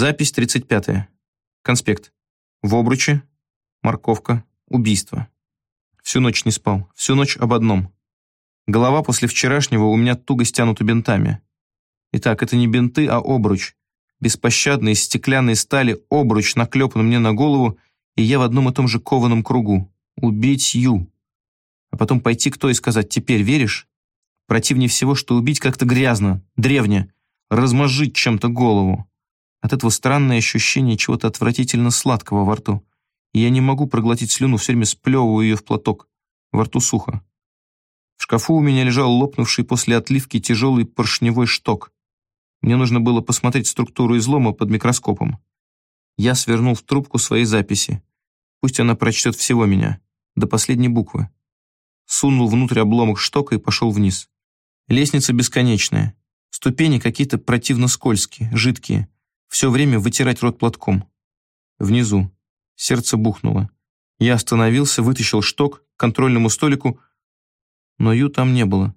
Запись 35. Конспект. В обруче. Морковка. Убийство. Всю ночь не спал. Всю ночь об одном. Голова после вчерашнего у меня туго стянута бинтами. Итак, это не бинты, а обруч. Беспощадный из стали обруч наклепан мне на голову, и я в одном и том же кованом кругу. Убить Ю. А потом пойти к той и сказать «теперь веришь?» Противнее всего, что убить как-то грязно, древне, размозжить чем-то голову. От этого странное ощущение чего-то отвратительно сладкого во рту. И я не могу проглотить слюну, все время сплевываю ее в платок. Во рту сухо. В шкафу у меня лежал лопнувший после отливки тяжелый поршневой шток. Мне нужно было посмотреть структуру излома под микроскопом. Я свернул в трубку своей записи. Пусть она прочтет всего меня, до последней буквы. Сунул внутрь обломок штока и пошел вниз. Лестница бесконечная. Ступени какие-то противно скользкие, жидкие. Все время вытирать рот платком. Внизу. Сердце бухнуло. Я остановился, вытащил шток к контрольному столику, но Ю там не было.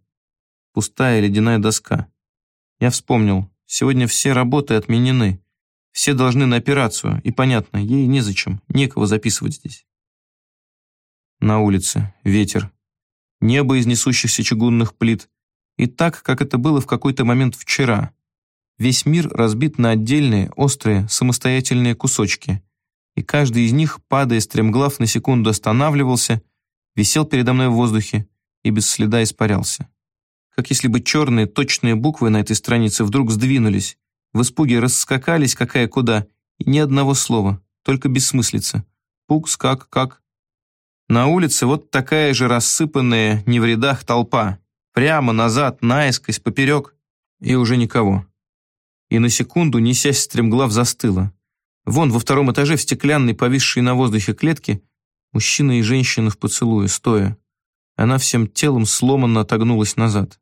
Пустая ледяная доска. Я вспомнил, сегодня все работы отменены. Все должны на операцию, и понятно, ей незачем, некого записывать здесь. На улице ветер. Небо из несущихся чугунных плит. И так, как это было в какой-то момент вчера. Весь мир разбит на отдельные, острые, самостоятельные кусочки. И каждый из них, падая стремглав, на секунду останавливался, висел передо мной в воздухе и без следа испарялся. Как если бы черные точные буквы на этой странице вдруг сдвинулись, в испуге расскакались какая куда, и ни одного слова, только бессмыслица. Пукс, как, как. На улице вот такая же рассыпанная, не в рядах толпа. Прямо, назад, наискось, поперек. И уже никого. И на секунду, несясь стремглав, застыла. Вон, во втором этаже, в стеклянной, повисшей на воздухе клетке, мужчина и женщина в поцелуе, стоя. Она всем телом сломанно отогнулась назад.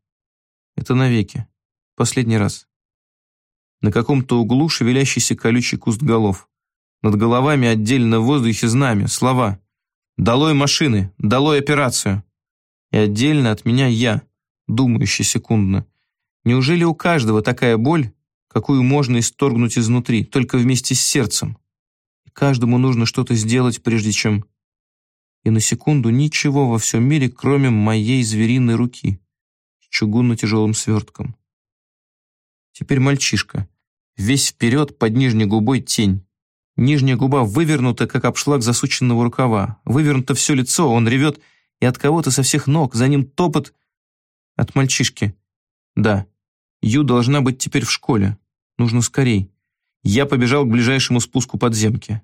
Это навеки. Последний раз. На каком-то углу шевелящийся колючий куст голов. Над головами отдельно в воздухе знамя, слова. «Долой машины! Долой операцию!» И отдельно от меня я, думающий секундно. Неужели у каждого такая боль, какую можно исторгнуть изнутри, только вместе с сердцем? И каждому нужно что-то сделать, прежде чем... И на секунду ничего во всем мире, кроме моей звериной руки с чугунно-тяжелым свертком. Теперь мальчишка, Весь вперед под нижней губой тень. Нижняя губа вывернута, как обшлаг засученного рукава. Вывернуто все лицо, он ревет, и от кого-то со всех ног, за ним топот. От мальчишки. Да, Ю должна быть теперь в школе. Нужно скорей. Я побежал к ближайшему спуску подземки.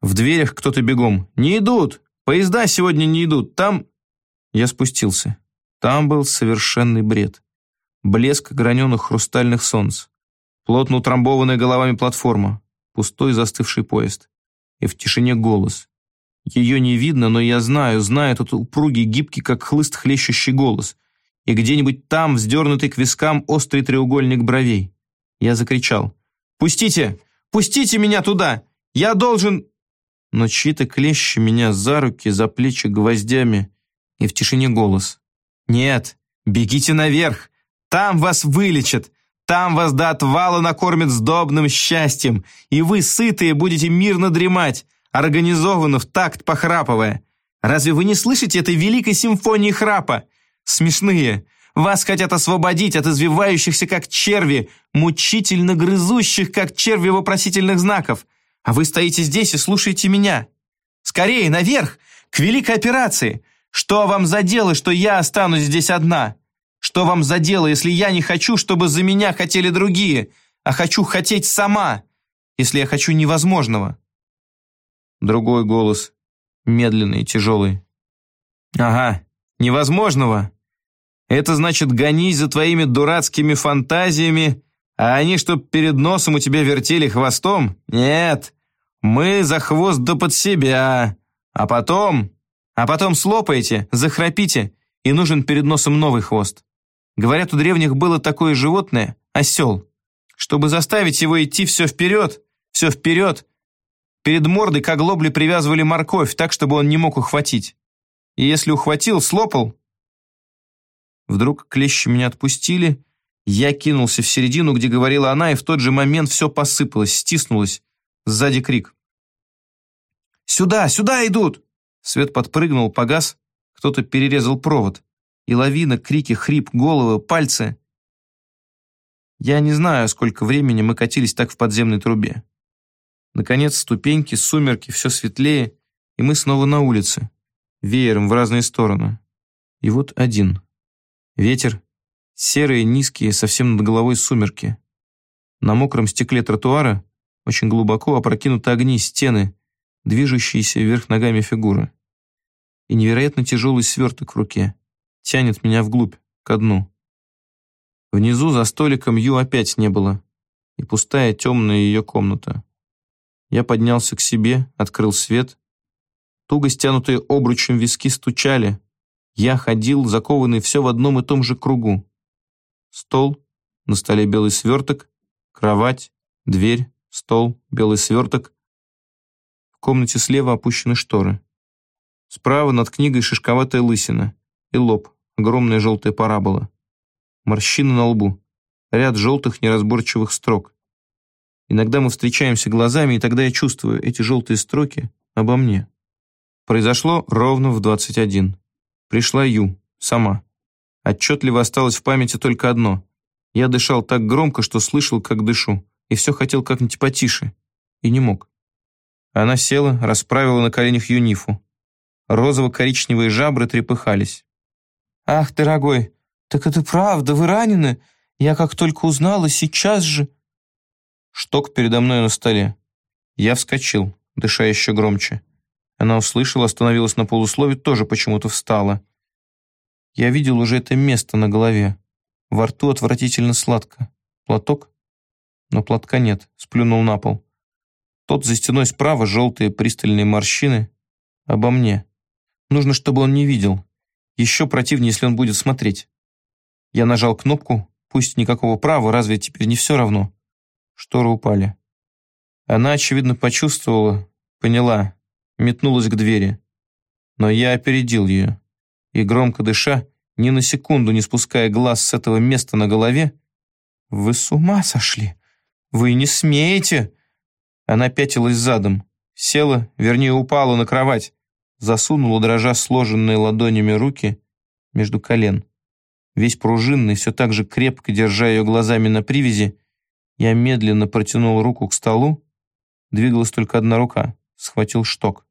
В дверях кто-то бегом. «Не идут! Поезда сегодня не идут! Там...» Я спустился. Там был совершенный бред. Блеск граненых хрустальных солнц плотно утрамбованная головами платформа, пустой застывший поезд. И в тишине голос. Ее не видно, но я знаю, знаю этот упругий, гибкий, как хлыст, хлещущий голос. И где-нибудь там, вздернутый к вискам, острый треугольник бровей. Я закричал. «Пустите! Пустите меня туда! Я должен...» Но чьи-то клещи меня за руки, за плечи гвоздями. И в тишине голос. «Нет, бегите наверх! Там вас вылечат! Там вас до отвала накормят сдобным счастьем, и вы, сытые, будете мирно дремать, организованно в такт похрапывая. Разве вы не слышите этой великой симфонии храпа? Смешные. Вас хотят освободить от извивающихся, как черви, мучительно грызущих, как черви вопросительных знаков. А вы стоите здесь и слушаете меня. Скорее, наверх, к великой операции. Что вам за дело, что я останусь здесь одна? Что вам за дело, если я не хочу, чтобы за меня хотели другие, а хочу хотеть сама, если я хочу невозможного?» Другой голос, медленный и тяжелый. «Ага, невозможного. Это значит, гонись за твоими дурацкими фантазиями, а они, чтоб перед носом у тебя вертели хвостом? Нет, мы за хвост да под себя. А потом... А потом слопаете, захрапите, и нужен перед носом новый хвост. Говорят, у древних было такое животное – осел. Чтобы заставить его идти все вперед, все вперед, перед мордой к оглобле привязывали морковь так, чтобы он не мог ухватить. И если ухватил, слопал. Вдруг клещи меня отпустили, Я кинулся в середину, где говорила она, и в тот же момент все посыпалось, стиснулось. Сзади крик. «Сюда, сюда идут!» Свет подпрыгнул, погас, кто-то перерезал провод. И лавина, крики, хрип, головы, пальцы. Я не знаю, сколько времени мы катились так в подземной трубе. Наконец, ступеньки, сумерки, все светлее, и мы снова на улице, веером в разные стороны. И вот один. Ветер, серые, низкие, совсем над головой сумерки. На мокром стекле тротуара очень глубоко опрокинуты огни, стены, движущиеся вверх ногами фигуры. И невероятно тяжелый сверток в руке тянет меня вглубь, ко дну. Внизу за столиком Ю опять не было, и пустая темная ее комната. Я поднялся к себе, открыл свет. Туго стянутые обручем виски стучали. Я ходил, закованный все в одном и том же кругу. Стол, на столе белый сверток, кровать, дверь, стол, белый сверток. В комнате слева опущены шторы. Справа над книгой шишковатая лысина и лоб, огромная желтая парабола. Морщины на лбу, ряд желтых неразборчивых строк. Иногда мы встречаемся глазами, и тогда я чувствую эти желтые строки обо мне. Произошло ровно в 21. Пришла Ю, сама. Отчетливо осталось в памяти только одно. Я дышал так громко, что слышал, как дышу, и все хотел как-нибудь потише, и не мог. Она села, расправила на коленях юнифу. Розово-коричневые жабры трепыхались. «Ах, дорогой, так это правда, вы ранены? Я как только узнала, сейчас же...» Шток передо мной на столе. Я вскочил, дыша еще громче. Она услышала, остановилась на полуслове, тоже почему-то встала. Я видел уже это место на голове. Во рту отвратительно сладко. Платок? Но платка нет, сплюнул на пол. Тот за стеной справа желтые пристальные морщины. Обо мне. Нужно, чтобы он не видел. Еще противнее, если он будет смотреть. Я нажал кнопку, пусть никакого права, разве теперь не все равно? Шторы упали. Она, очевидно, почувствовала, поняла, метнулась к двери. Но я опередил ее. И громко дыша, ни на секунду не спуская глаз с этого места на голове, «Вы с ума сошли! Вы не смеете!» Она пятилась задом, села, вернее, упала на кровать, засунула, дрожа сложенные ладонями руки между колен. Весь пружинный, все так же крепко держа ее глазами на привязи, я медленно протянул руку к столу. Двигалась только одна рука. Схватил шток.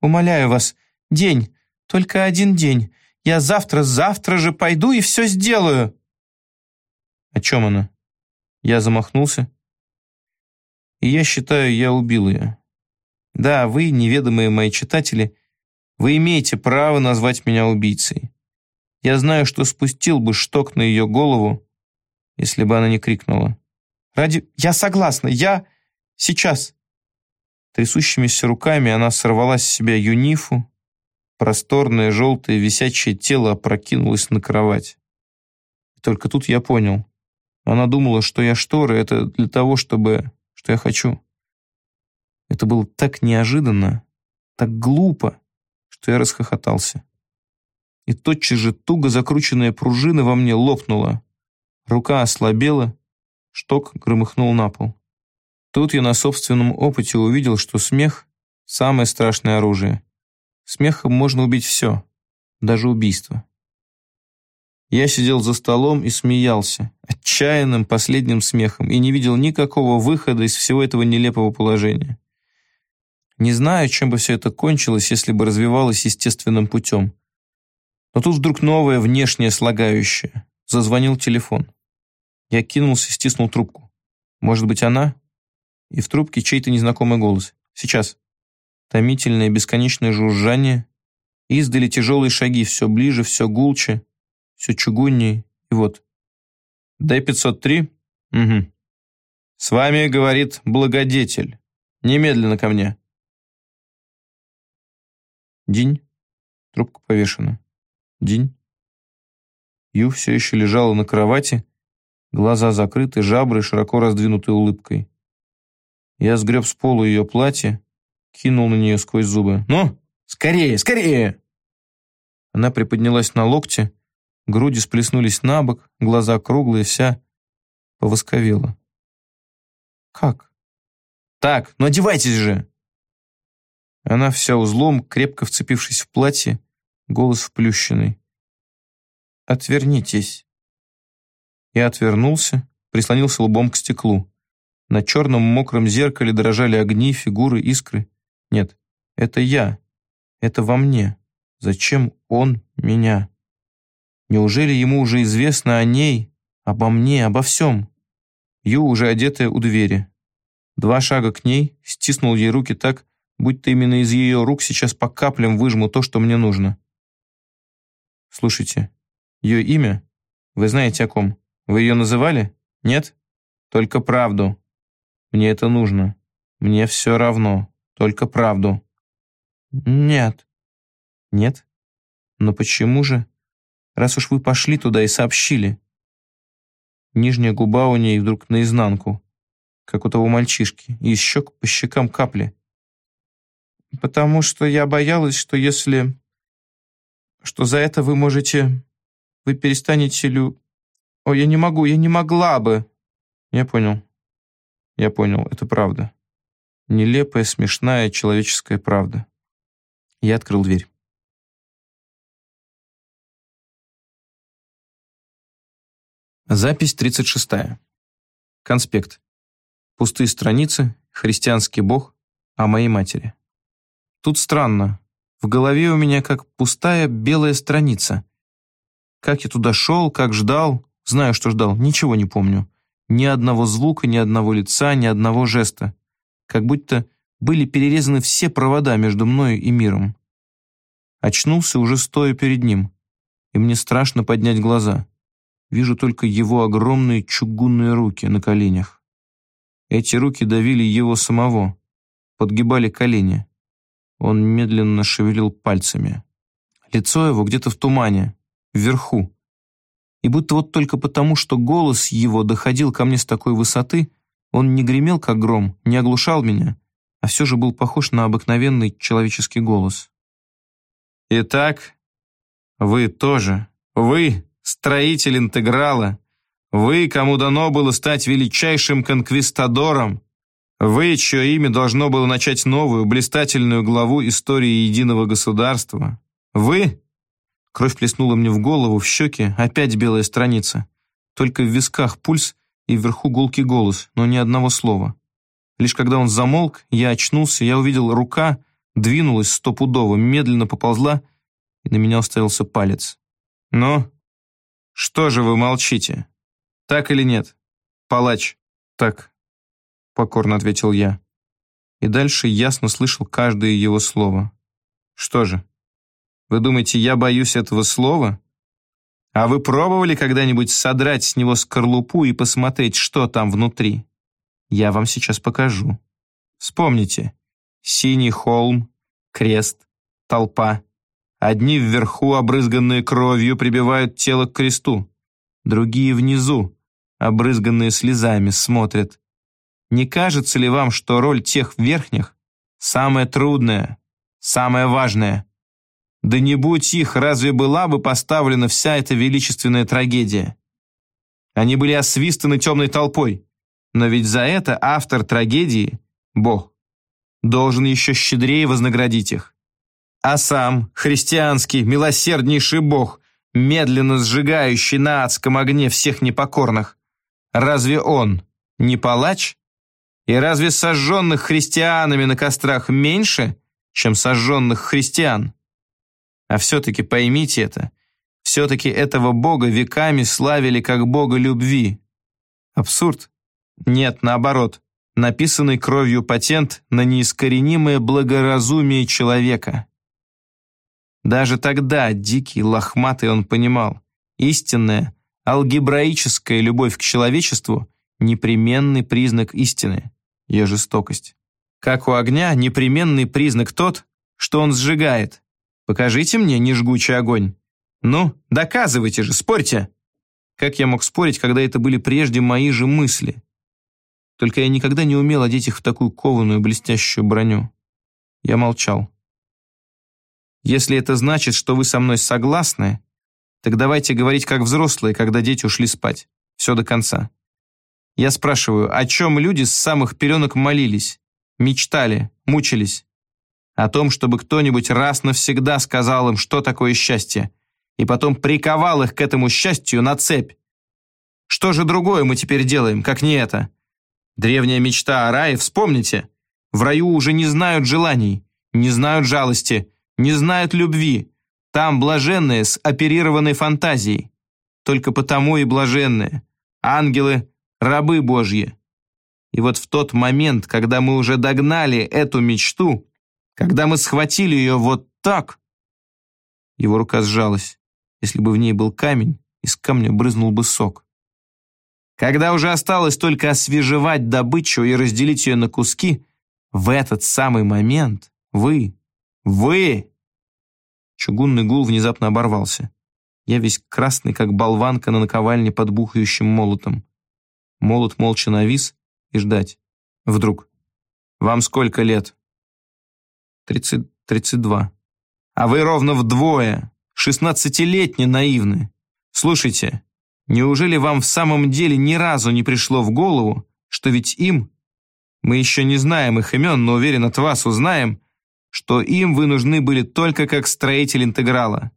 «Умоляю вас, день, только один день. Я завтра, завтра же пойду и все сделаю!» «О чем она?» Я замахнулся. И я считаю, я убил ее. Да, вы, неведомые мои читатели, вы имеете право назвать меня убийцей. Я знаю, что спустил бы шток на ее голову, если бы она не крикнула. «Ради... Я согласна! Я... Сейчас!» Трясущимися руками она сорвала с себя юнифу, просторное желтое висячее тело опрокинулось на кровать. И только тут я понял. Она думала, что я шторы — это для того, чтобы... что я хочу. Это было так неожиданно, так глупо, что я расхохотался и тотчас же туго закрученная пружина во мне лопнула. Рука ослабела, шток громыхнул на пол. Тут я на собственном опыте увидел, что смех — самое страшное оружие. Смехом можно убить все, даже убийство. Я сидел за столом и смеялся, отчаянным последним смехом, и не видел никакого выхода из всего этого нелепого положения. Не знаю, чем бы все это кончилось, если бы развивалось естественным путем. Но тут вдруг новое внешнее слагающее. Зазвонил телефон. Я кинулся и стиснул трубку. Может быть, она? И в трубке чей-то незнакомый голос. Сейчас. Томительное бесконечное жужжание. Издали тяжелые шаги, все ближе, все гулче, все чугуннее. И вот. Д-503? Угу. С вами, говорит, благодетель. Немедленно ко мне. День. Трубка повешена. День. Ю все еще лежала на кровати, глаза закрыты, жабры широко раздвинуты улыбкой. Я сгреб с пола ее платье, кинул на нее сквозь зубы. «Ну, скорее, скорее!» Она приподнялась на локте, Груди сплеснулись на бок, глаза круглые, вся повосковела. «Как?» «Так, ну одевайтесь же!» Она вся узлом, крепко вцепившись в платье, голос вплющенный. «Отвернитесь!» Я отвернулся, прислонился лбом к стеклу. На черном мокром зеркале дрожали огни, фигуры, искры. Нет, это я. Это во мне. Зачем он меня? Неужели ему уже известно о ней, обо мне, обо всем? Ю, уже одетая у двери. Два шага к ней, стиснул ей руки так, будто именно из ее рук сейчас по каплям выжму то, что мне нужно. Слушайте, ее имя? Вы знаете о ком? Вы ее называли? Нет? Только правду. Мне это нужно. Мне все равно. Только правду. Нет. Нет? Но почему же? Раз уж вы пошли туда и сообщили. Нижняя губа у ней вдруг наизнанку, как у того мальчишки, и из щек по щекам капли. Потому что я боялась, что если... что за это вы можете... вы перестанете лю... О, я не могу, я не могла бы. Я понял. Я понял, это правда. Нелепая, смешная человеческая правда. Я открыл дверь. Запись 36. Конспект. Пустые страницы, христианский бог о моей матери. Тут странно. В голове у меня как пустая белая страница. Как я туда шел, как ждал, знаю, что ждал, ничего не помню. Ни одного звука, ни одного лица, ни одного жеста. Как будто были перерезаны все провода между мною и миром. Очнулся уже стоя перед ним, и мне страшно поднять глаза. Вижу только его огромные чугунные руки на коленях. Эти руки давили его самого, подгибали колени. Он медленно шевелил пальцами. Лицо его где-то в тумане, вверху. И будто вот только потому, что голос его доходил ко мне с такой высоты, он не гремел, как гром, не оглушал меня, а все же был похож на обыкновенный человеческий голос. «Итак, вы тоже, вы, строитель интеграла, вы, кому дано было стать величайшим конквистадором, вы, чье имя должно было начать новую, блистательную главу истории единого государства, вы, Кровь плеснула мне в голову, в щеки, опять белая страница. Только в висках пульс и вверху гулкий голос, но ни одного слова. Лишь когда он замолк, я очнулся, я увидел, рука двинулась стопудово, медленно поползла, и на меня уставился палец. «Ну, что же вы молчите? Так или нет? Палач?» «Так», — покорно ответил я. И дальше ясно слышал каждое его слово. «Что же?» Вы думаете, я боюсь этого слова? А вы пробовали когда-нибудь содрать с него скорлупу и посмотреть, что там внутри? Я вам сейчас покажу. Вспомните. Синий холм, крест, толпа. Одни вверху, обрызганные кровью, прибивают тело к кресту. Другие внизу, обрызганные слезами, смотрят. Не кажется ли вам, что роль тех верхних самая трудная, самая важная? Да не будь их, разве была бы поставлена вся эта величественная трагедия? Они были освистаны темной толпой. Но ведь за это автор трагедии, Бог, должен еще щедрее вознаградить их. А сам, христианский, милосерднейший Бог, медленно сжигающий на адском огне всех непокорных, разве он не палач? И разве сожженных христианами на кострах меньше, чем сожженных христиан? А все-таки поймите это. Все-таки этого Бога веками славили как Бога любви. Абсурд? Нет, наоборот. Написанный кровью патент на неискоренимое благоразумие человека. Даже тогда, дикий, лохматый, он понимал, истинная, алгебраическая любовь к человечеству – непременный признак истины, ее жестокость. Как у огня, непременный признак тот, что он сжигает, Покажите мне нежгучий огонь. Ну, доказывайте же, спорьте. Как я мог спорить, когда это были прежде мои же мысли? Только я никогда не умел одеть их в такую кованую блестящую броню. Я молчал. Если это значит, что вы со мной согласны, Так давайте говорить как взрослые, когда дети ушли спать. Все до конца. Я спрашиваю, о чем люди с самых пеленок молились, мечтали, мучились? О том, чтобы кто-нибудь раз навсегда сказал им, что такое счастье, и потом приковал их к этому счастью на цепь. Что же другое мы теперь делаем, как не это? Древняя мечта о рае, вспомните. В раю уже не знают желаний, не знают жалости, не знают любви. Там блаженные с оперированной фантазией. Только потому и блаженные. Ангелы рабы Божьи. И вот в тот момент, когда мы уже догнали эту мечту, когда мы схватили ее вот так, его рука сжалась. Если бы в ней был камень, из камня брызнул бы сок. Когда уже осталось только освежевать добычу и разделить ее на куски, в этот самый момент вы, вы... Чугунный гул внезапно оборвался. Я весь красный, как болванка на наковальне под бухающим молотом. Молот молча навис и ждать. Вдруг. «Вам сколько лет?» «Тридцать... тридцать два». «А вы ровно вдвое. Шестнадцатилетне наивны. Слушайте, неужели вам в самом деле ни разу не пришло в голову, что ведь им, мы еще не знаем их имен, но уверен, от вас узнаем, что им вы нужны были только как строитель интеграла.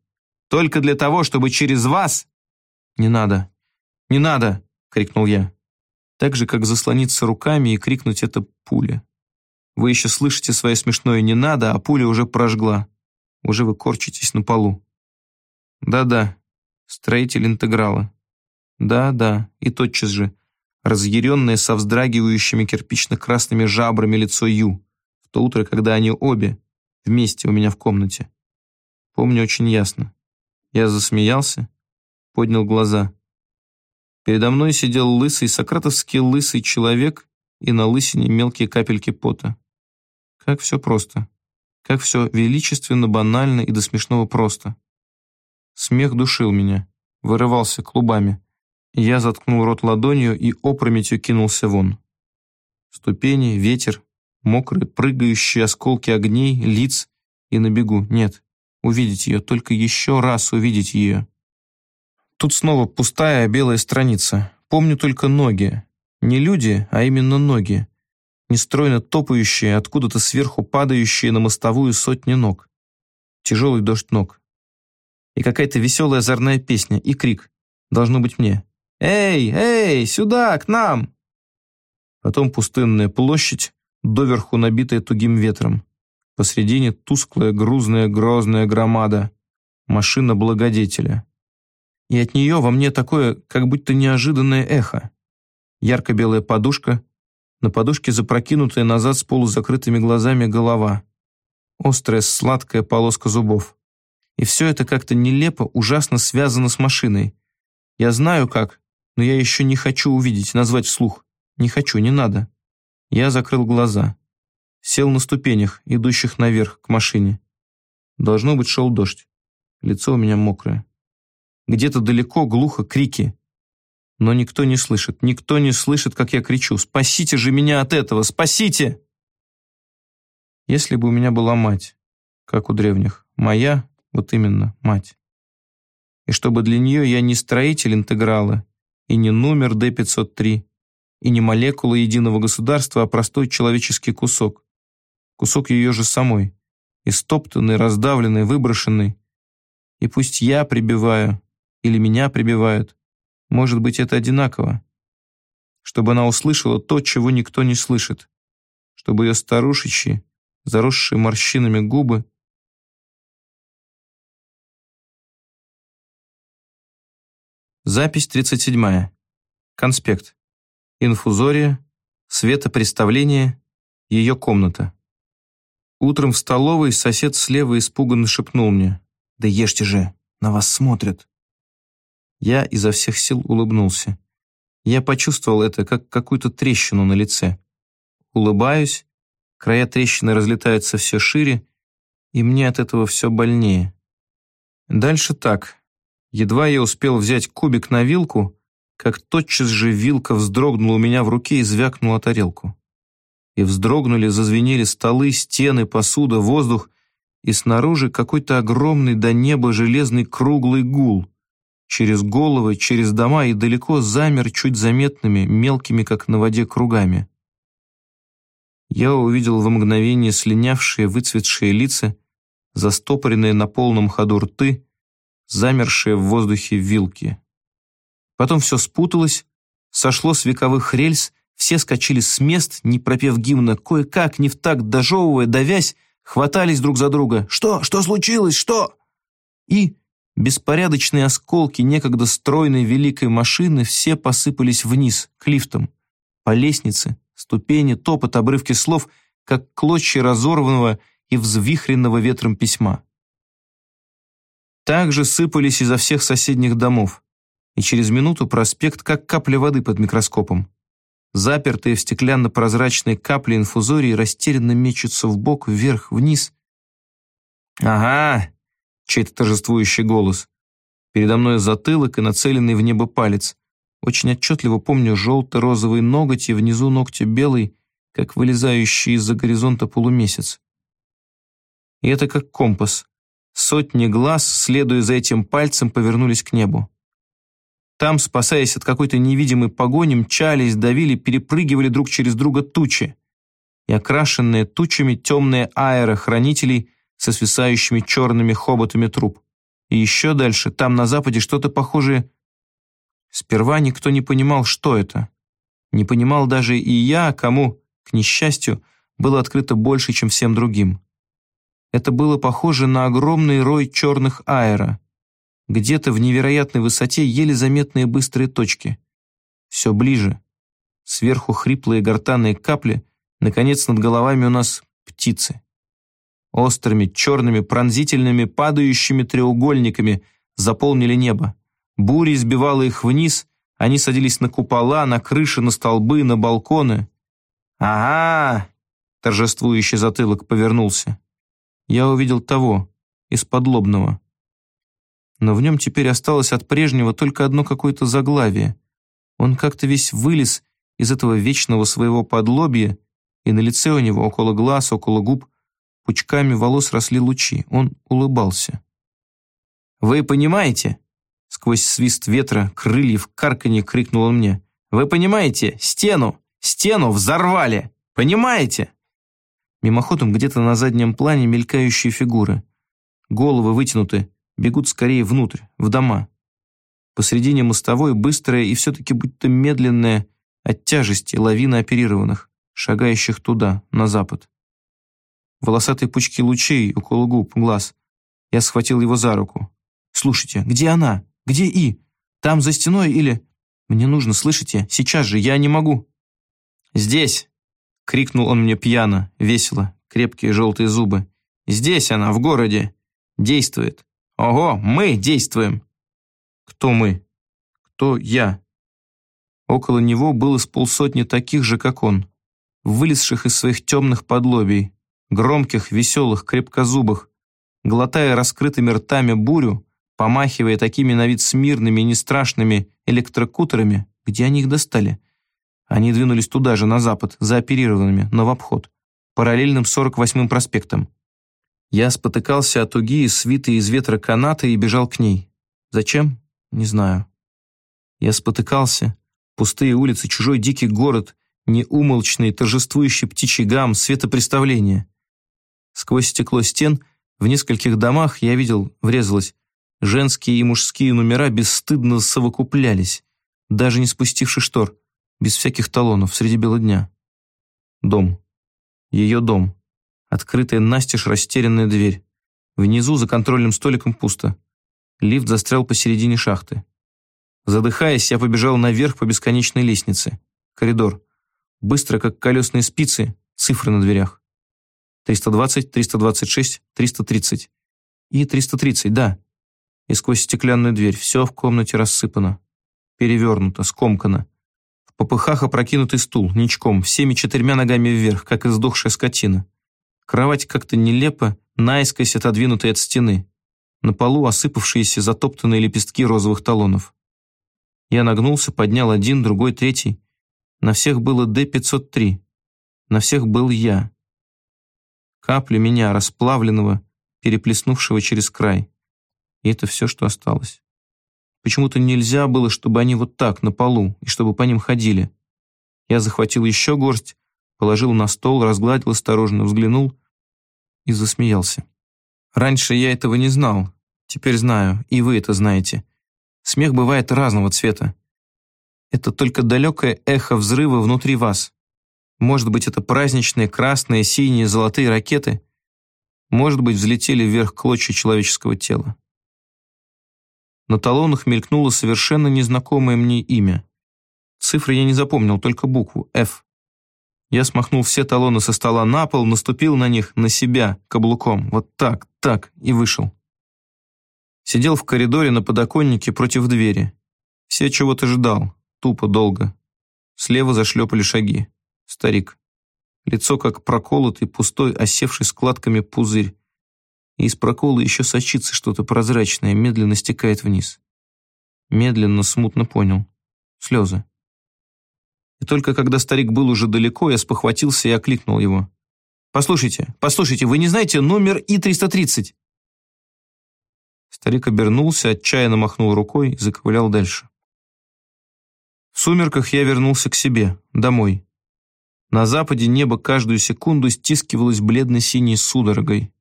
Только для того, чтобы через вас...» «Не надо, не надо!» — крикнул я так же, как заслониться руками и крикнуть «это пуля». Вы еще слышите свое смешное «не надо», а пуля уже прожгла. Уже вы корчитесь на полу. Да-да, строитель интеграла. Да-да, и тотчас же, разъяренное со вздрагивающими кирпично-красными жабрами лицо Ю, в то утро, когда они обе вместе у меня в комнате. Помню очень ясно. Я засмеялся, поднял глаза. Передо мной сидел лысый, сократовский лысый человек и на лысине мелкие капельки пота. Как все просто. Как все величественно, банально и до смешного просто. Смех душил меня, вырывался клубами. Я заткнул рот ладонью и опрометью кинулся вон. Ступени, ветер, мокрые, прыгающие осколки огней, лиц и на бегу. Нет, увидеть ее, только еще раз увидеть ее. Тут снова пустая белая страница. Помню только ноги. Не люди, а именно ноги. Нестройно топающие, откуда-то сверху падающие на мостовую сотни ног. Тяжелый дождь ног. И какая-то веселая озорная песня, и крик. Должно быть мне. «Эй, эй, сюда, к нам!» Потом пустынная площадь, доверху набитая тугим ветром. Посредине тусклая, грузная, грозная громада. Машина благодетеля и от нее во мне такое, как будто неожиданное эхо. Ярко-белая подушка, на подушке запрокинутая назад с полузакрытыми глазами голова. Острая, сладкая полоска зубов. И все это как-то нелепо, ужасно связано с машиной. Я знаю как, но я еще не хочу увидеть, назвать вслух. Не хочу, не надо. Я закрыл глаза. Сел на ступенях, идущих наверх, к машине. Должно быть, шел дождь. Лицо у меня мокрое. Где-то далеко глухо крики. Но никто не слышит, никто не слышит, как я кричу. «Спасите же меня от этого! Спасите!» Если бы у меня была мать, как у древних, моя, вот именно, мать. И чтобы для нее я не строитель интеграла, и не номер D503, и не молекула единого государства, а простой человеческий кусок. Кусок ее же самой, истоптанный, раздавленный, выброшенный. И пусть я прибиваю, или меня прибивают. Может быть, это одинаково. Чтобы она услышала то, чего никто не слышит. Чтобы ее старушечьи, заросшие морщинами губы Запись 37. Конспект. Инфузория. Светопреставление. Ее комната. Утром в столовой сосед слева испуганно шепнул мне. «Да ешьте же, на вас смотрят». Я изо всех сил улыбнулся. Я почувствовал это, как какую-то трещину на лице. Улыбаюсь, края трещины разлетаются все шире, и мне от этого все больнее. Дальше так. Едва я успел взять кубик на вилку, как тотчас же вилка вздрогнула у меня в руке и звякнула тарелку. И вздрогнули, зазвенели столы, стены, посуда, воздух, и снаружи какой-то огромный до неба железный круглый гул — через головы, через дома и далеко замер чуть заметными, мелкими, как на воде, кругами. Я увидел в мгновение слинявшие, выцветшие лица, застопоренные на полном ходу рты, замершие в воздухе вилки. Потом все спуталось, сошло с вековых рельс, все скачали с мест, не пропев гимна, кое-как, не в такт дожевывая, давясь, хватались друг за друга. «Что? Что случилось? Что?» И беспорядочные осколки некогда стройной великой машины все посыпались вниз, к лифтам, по лестнице, ступени, топот, обрывки слов, как клочья разорванного и взвихренного ветром письма. Также сыпались изо всех соседних домов, и через минуту проспект как капля воды под микроскопом. Запертые в стеклянно-прозрачной капле инфузории растерянно мечутся в бок, вверх, вниз. «Ага!» — чей-то торжествующий голос. Передо мной затылок и нацеленный в небо палец. Очень отчетливо помню желто-розовый ноготь и внизу ногти белый, как вылезающий из-за горизонта полумесяц. И это как компас. Сотни глаз, следуя за этим пальцем, повернулись к небу. Там, спасаясь от какой-то невидимой погони, мчались, давили, перепрыгивали друг через друга тучи. И окрашенные тучами темные аэрохранителей со свисающими черными хоботами труб. И еще дальше, там на западе что-то похожее Сперва никто не понимал, что это. Не понимал даже и я, кому, к несчастью, было открыто больше, чем всем другим. Это было похоже на огромный рой черных аэро. Где-то в невероятной высоте еле заметные быстрые точки. Все ближе. Сверху хриплые гортанные капли, наконец над головами у нас птицы. Острыми, черными, пронзительными, падающими треугольниками заполнили небо. Буря избивала их вниз, они садились на купола, на крыши, на столбы, на балконы. «Ага!» — торжествующий затылок повернулся. Я увидел того, из-под лобного. Но в нем теперь осталось от прежнего только одно какое-то заглавие. Он как-то весь вылез из этого вечного своего подлобья, и на лице у него, около глаз, около губ, пучками волос росли лучи. Он улыбался. «Вы понимаете?» Сквозь свист ветра, крыльев, карканье крикнул он мне. «Вы понимаете? Стену! Стену взорвали! Понимаете?» Мимоходом где-то на заднем плане мелькающие фигуры. Головы вытянуты, бегут скорее внутрь, в дома. Посредине мостовой быстрая и все-таки будто медленная от тяжести лавина оперированных, шагающих туда, на запад. Волосатые пучки лучей около губ, глаз. Я схватил его за руку. «Слушайте, где она?» Где И? Там за стеной или... Мне нужно, слышите? Сейчас же, я не могу». «Здесь!» — крикнул он мне пьяно, весело, крепкие желтые зубы. «Здесь она, в городе. Действует. Ого, мы действуем!» «Кто мы? Кто я?» Около него было с полсотни таких же, как он, вылезших из своих темных подлобий, громких, веселых, крепкозубых, глотая раскрытыми ртами бурю, помахивая такими на вид смирными нестрашными электрокутерами, где они их достали. Они двинулись туда же, на запад, за оперированными, но в обход, параллельным 48-м проспектом. Я спотыкался от уги и свиты из ветра каната и бежал к ней. Зачем? Не знаю. Я спотыкался. Пустые улицы, чужой дикий город, неумолчный, торжествующий птичий гам, светопреставление. Сквозь стекло стен в нескольких домах я видел, врезалось, Женские и мужские номера бесстыдно совокуплялись, даже не спустивши штор, без всяких талонов, среди бела дня. Дом. Ее дом. Открытая настежь растерянная дверь. Внизу за контрольным столиком пусто. Лифт застрял посередине шахты. Задыхаясь, я побежал наверх по бесконечной лестнице. Коридор. Быстро, как колесные спицы, цифры на дверях. 320, 326, 330. И 330, да и сквозь стеклянную дверь все в комнате рассыпано, перевернуто, скомкано. В попыхах опрокинутый стул, ничком, всеми четырьмя ногами вверх, как издохшая скотина. Кровать как-то нелепо, наискось отодвинутая от стены. На полу осыпавшиеся затоптанные лепестки розовых талонов. Я нагнулся, поднял один, другой, третий. На всех было Д-503. На всех был я. Капля меня, расплавленного, переплеснувшего через край. И это все, что осталось. Почему-то нельзя было, чтобы они вот так, на полу, и чтобы по ним ходили. Я захватил еще горсть, положил на стол, разгладил осторожно, взглянул и засмеялся. Раньше я этого не знал, теперь знаю, и вы это знаете. Смех бывает разного цвета. Это только далекое эхо взрыва внутри вас. Может быть, это праздничные красные, синие, золотые ракеты. Может быть, взлетели вверх клочья человеческого тела. На талонах мелькнуло совершенно незнакомое мне имя. Цифры я не запомнил, только букву «Ф». Я смахнул все талоны со стола на пол, наступил на них, на себя, каблуком. Вот так, так, и вышел. Сидел в коридоре на подоконнике против двери. Все чего-то ждал, тупо, долго. Слева зашлепали шаги. Старик. Лицо как проколотый, пустой, осевший складками пузырь. И из прокола еще сочится что-то прозрачное, медленно стекает вниз. Медленно, смутно понял. Слезы. И только когда старик был уже далеко, я спохватился и окликнул его. «Послушайте, послушайте, вы не знаете номер И-330?» Старик обернулся, отчаянно махнул рукой и заковылял дальше. В сумерках я вернулся к себе, домой. На западе небо каждую секунду стискивалось бледно-синей судорогой,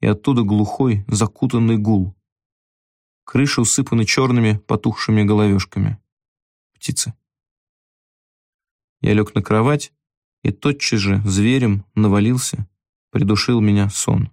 и оттуда глухой, закутанный гул. Крыши усыпаны черными, потухшими головешками. Птицы. Я лег на кровать, и тотчас же зверем навалился, придушил меня сон.